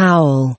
Howl